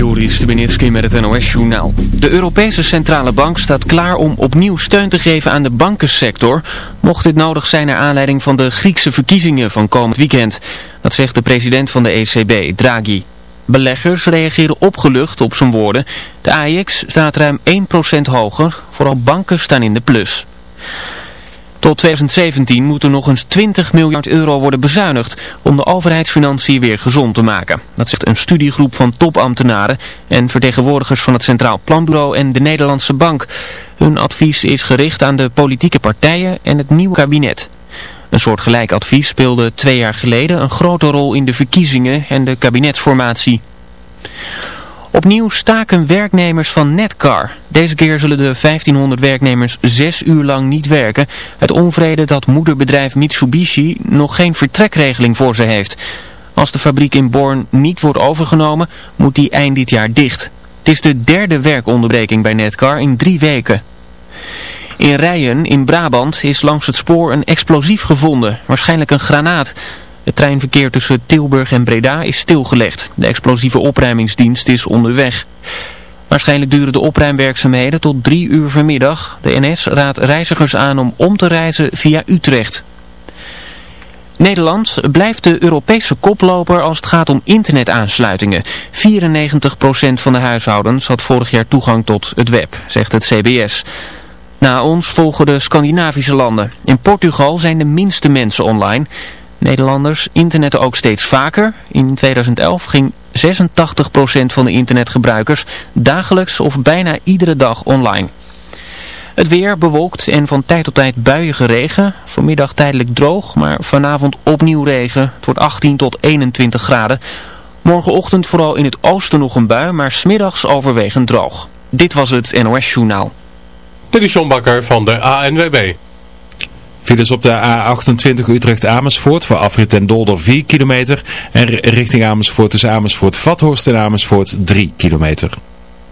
Joris Stubenitski met het NOS-journaal. De Europese Centrale Bank staat klaar om opnieuw steun te geven aan de bankensector... mocht dit nodig zijn naar aanleiding van de Griekse verkiezingen van komend weekend. Dat zegt de president van de ECB, Draghi. Beleggers reageren opgelucht op zijn woorden. De AIX staat ruim 1% hoger, vooral banken staan in de plus. Tot 2017 moet er nog eens 20 miljard euro worden bezuinigd om de overheidsfinanciën weer gezond te maken. Dat zegt een studiegroep van topambtenaren en vertegenwoordigers van het Centraal Planbureau en de Nederlandse Bank. Hun advies is gericht aan de politieke partijen en het nieuwe kabinet. Een soortgelijk advies speelde twee jaar geleden een grote rol in de verkiezingen en de kabinetsformatie. Opnieuw staken werknemers van Netcar. Deze keer zullen de 1500 werknemers zes uur lang niet werken. Het onvrede dat moederbedrijf Mitsubishi nog geen vertrekregeling voor ze heeft. Als de fabriek in Born niet wordt overgenomen, moet die eind dit jaar dicht. Het is de derde werkonderbreking bij Netcar in drie weken. In Rijen in Brabant is langs het spoor een explosief gevonden, waarschijnlijk een granaat. Het treinverkeer tussen Tilburg en Breda is stilgelegd. De explosieve opruimingsdienst is onderweg. Waarschijnlijk duren de opruimwerkzaamheden tot drie uur vanmiddag. De NS raadt reizigers aan om om te reizen via Utrecht. Nederland blijft de Europese koploper als het gaat om internetaansluitingen. 94% van de huishoudens had vorig jaar toegang tot het web, zegt het CBS. Na ons volgen de Scandinavische landen. In Portugal zijn de minste mensen online. Nederlanders internetten ook steeds vaker. In 2011 ging 86% van de internetgebruikers dagelijks of bijna iedere dag online. Het weer bewolkt en van tijd tot tijd buiige regen. Vanmiddag tijdelijk droog, maar vanavond opnieuw regen. Het wordt 18 tot 21 graden. Morgenochtend vooral in het oosten nog een bui, maar smiddags overwegend droog. Dit was het NOS Journaal. Dit is John Bakker van de ANWB. Files op de A28 Utrecht-Amersfoort voor afrit en Dolder 4 kilometer. En richting Amersfoort tussen Amersfoort-Vathorst en Amersfoort 3 kilometer.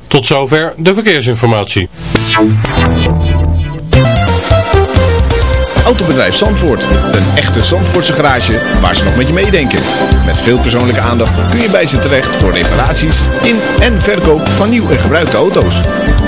Tot zover de verkeersinformatie. Autobedrijf Zandvoort. Een echte Zandvoortse garage waar ze nog met je meedenken. Met veel persoonlijke aandacht kun je bij ze terecht voor reparaties in en verkoop van nieuw en gebruikte auto's.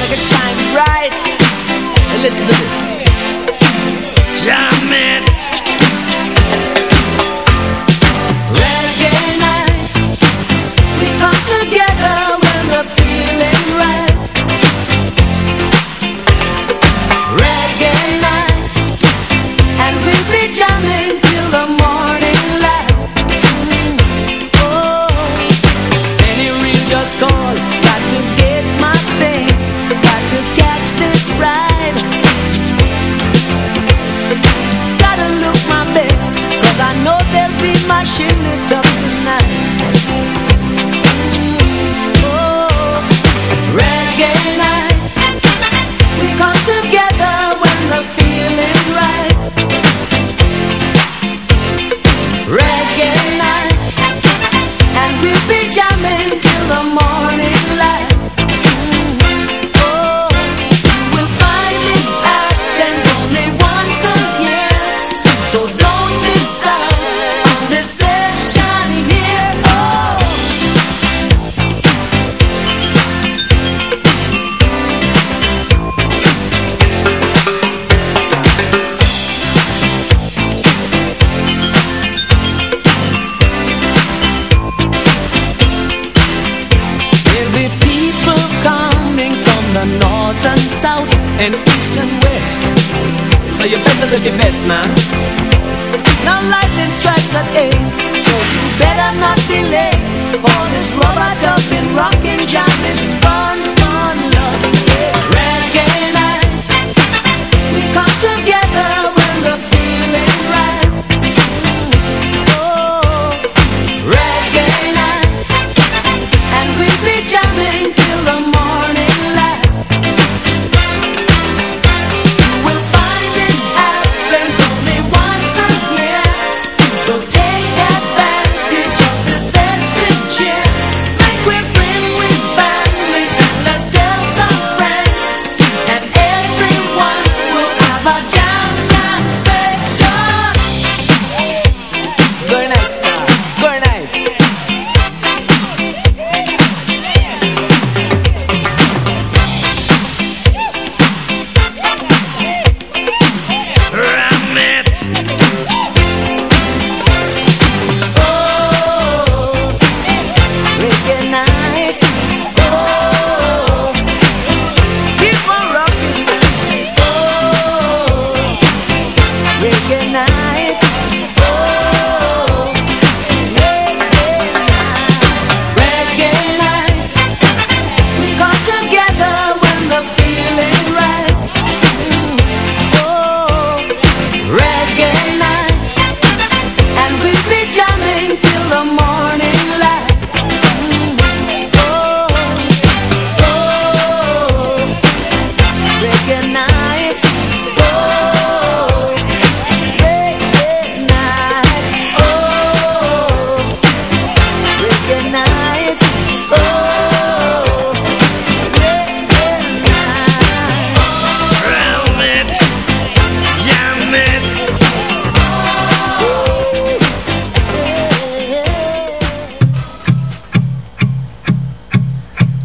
like it's time, bright. And listen to this. John Man.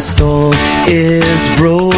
soul is broken.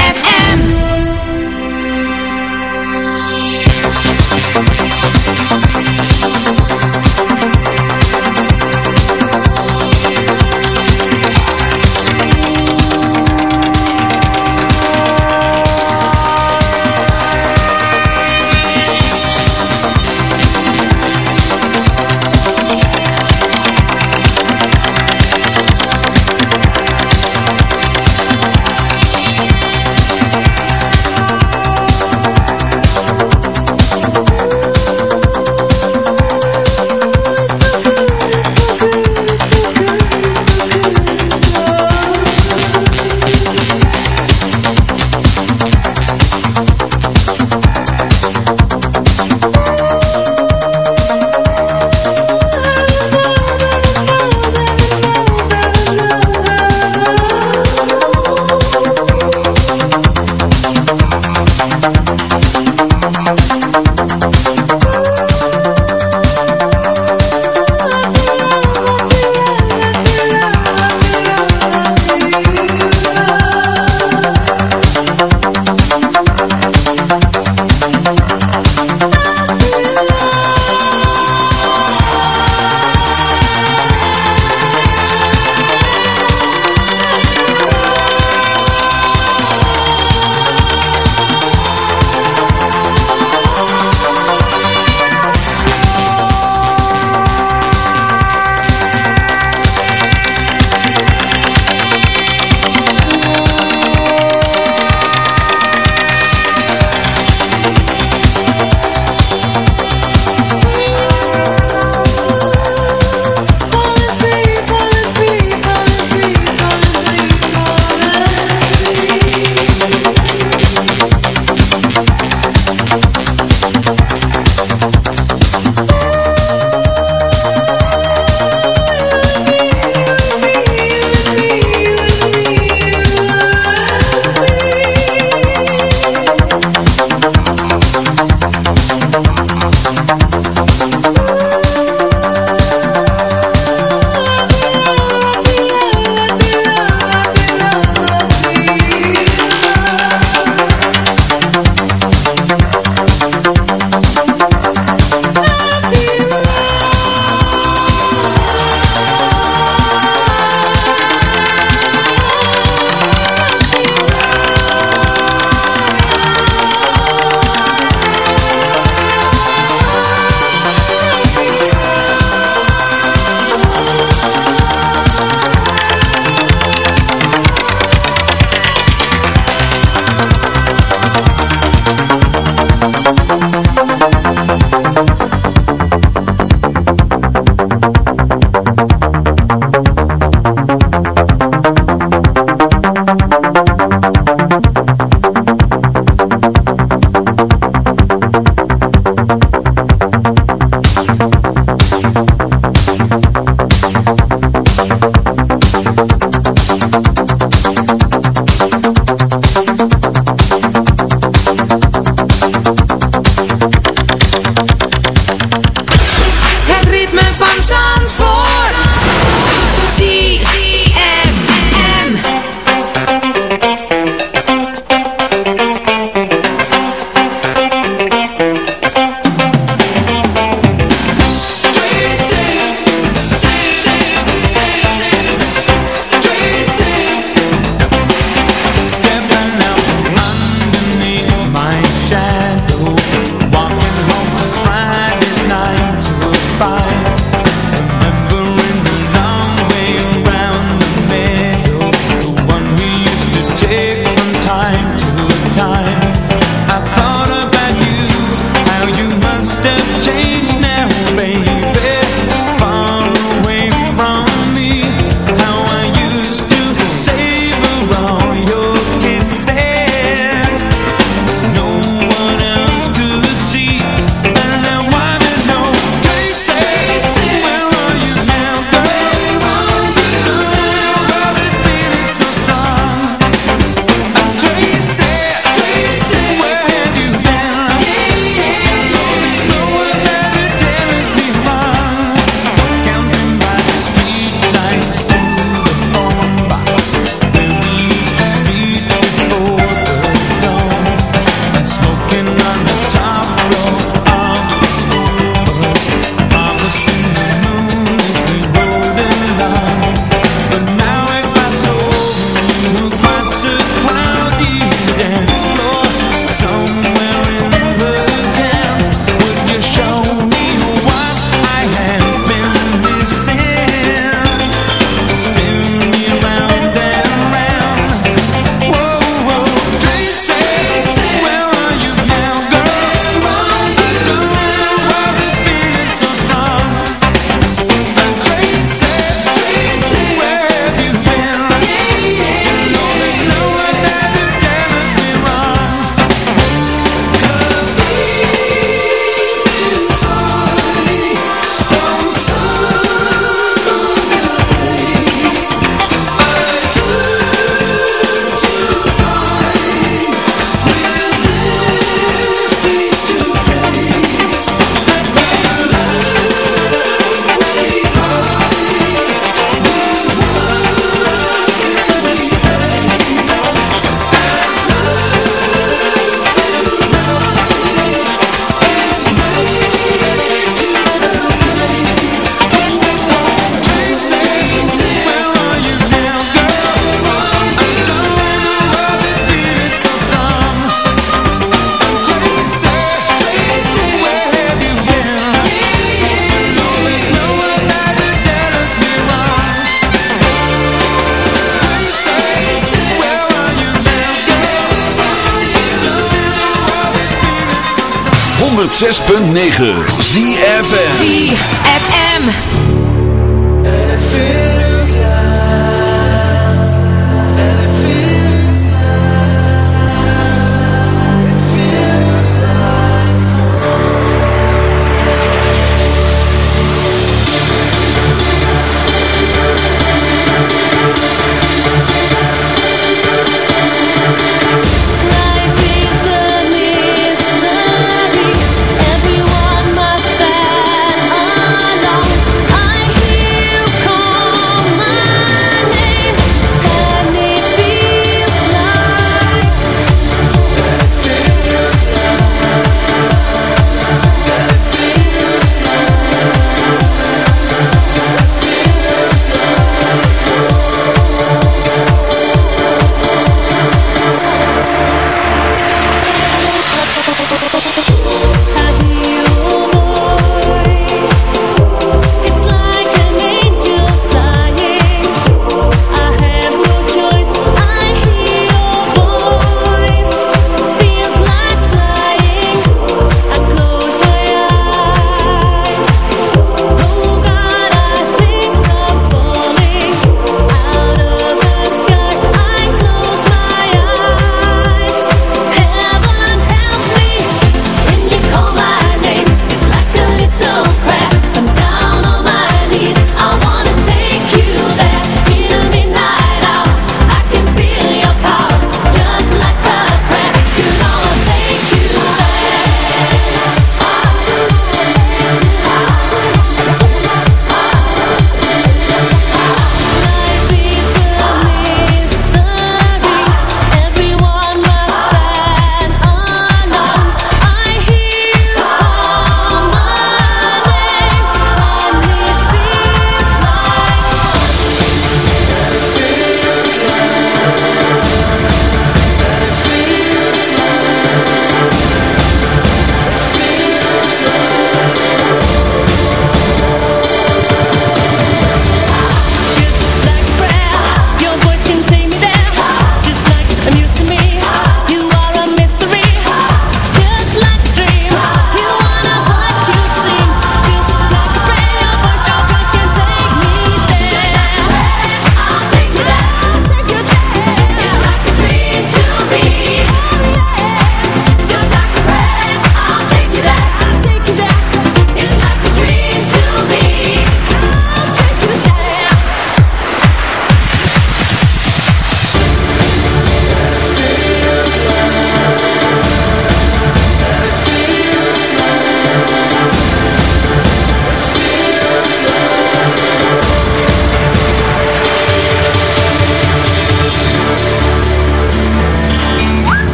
106.9 ZFN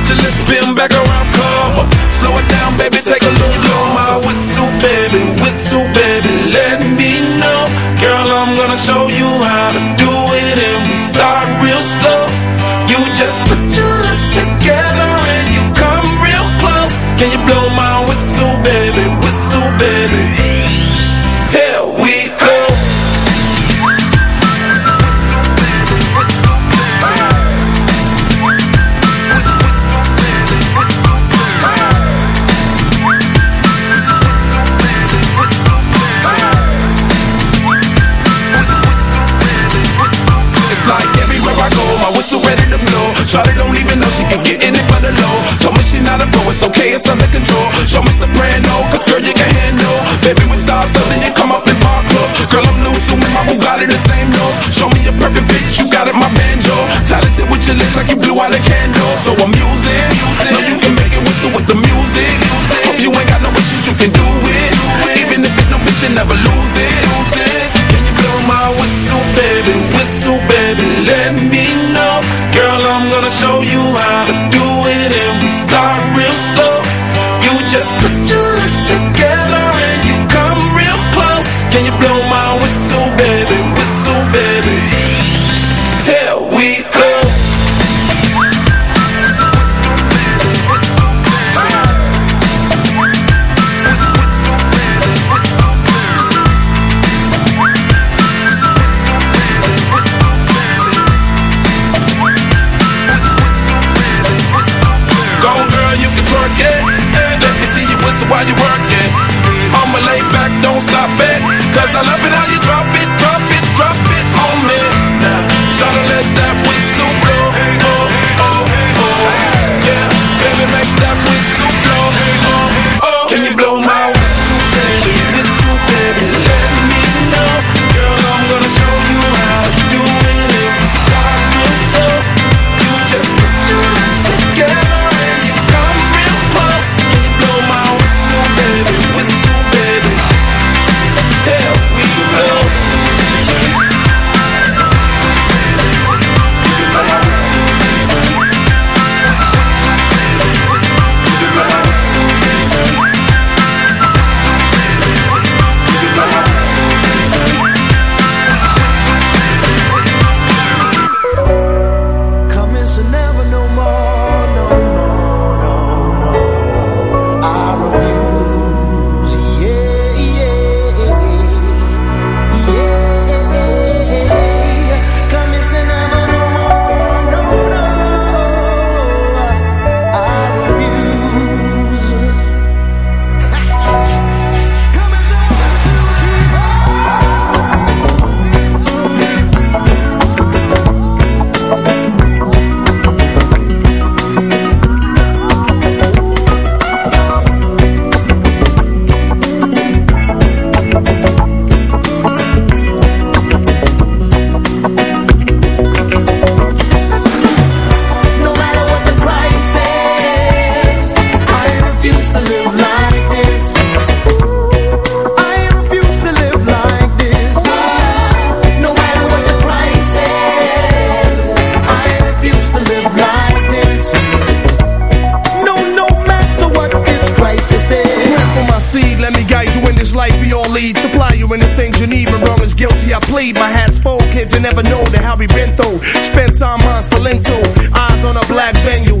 let your lips spin back around, come up. Slow it down, baby, take a look. guide you in this life we all lead. Supply you in the things you need But wrong is guilty, I plead. My hat's full, kids, you never know The hell we been through. Spent time on Stalento Eyes on a black venue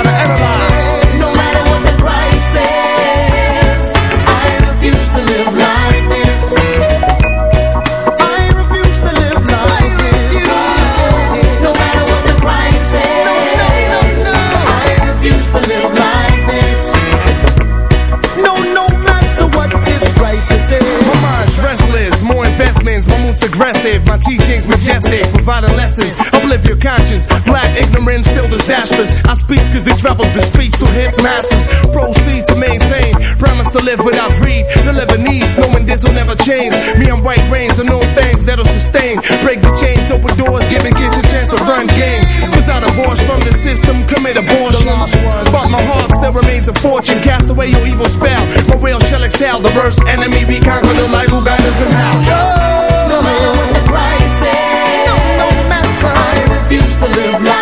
to analyze. No matter what the price is, my aggressive, my teachings majestic, providing lessons, uplift your conscience. Black ignorance still disastrous. I speak cause they travels the streets to hit masses. Proceed to maintain, promise to live without greed, deliver needs, knowing this will never change. Me and white rains are known things that'll sustain. Break the chains, open doors, giving kids a chance to run game. Cause I divorced from the system, commit abortion. But my heart still remains a fortune. Cast away your evil spell. My will shall excel. The worst enemy we conquer the light who us in how crisis. No, no matter. I refuse to live life.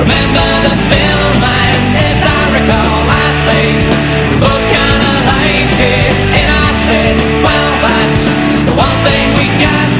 Remember the film As I recall I think We both kinda liked it And I said Well that's the one thing we got.